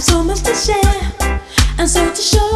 so much to share and so to show.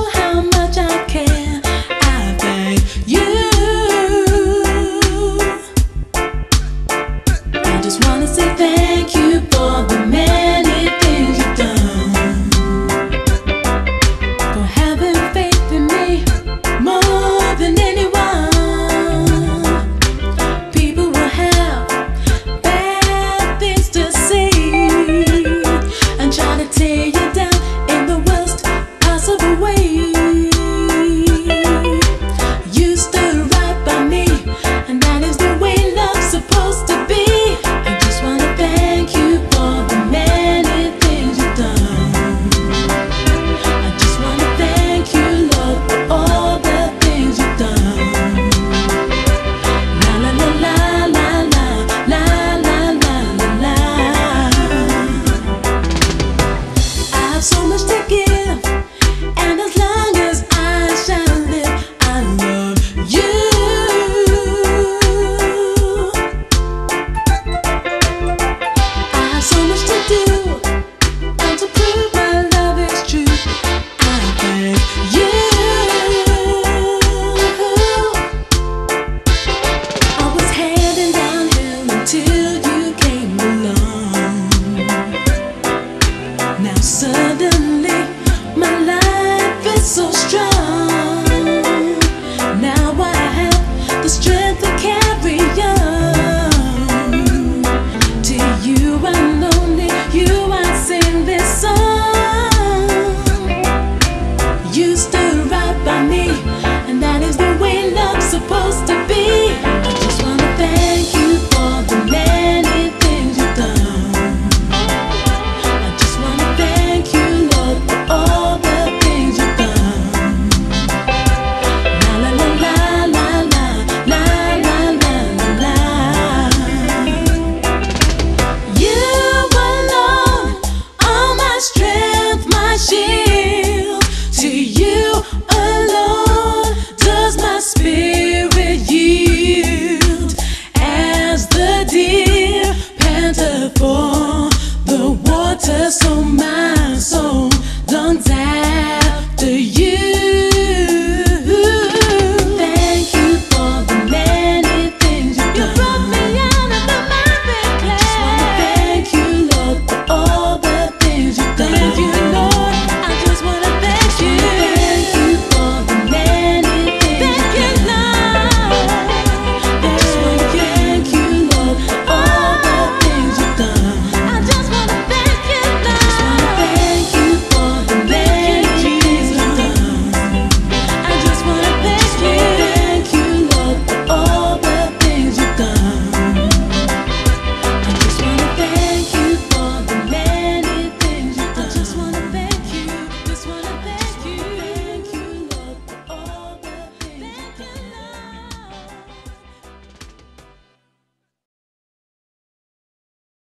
Now suddenly my life is so strong.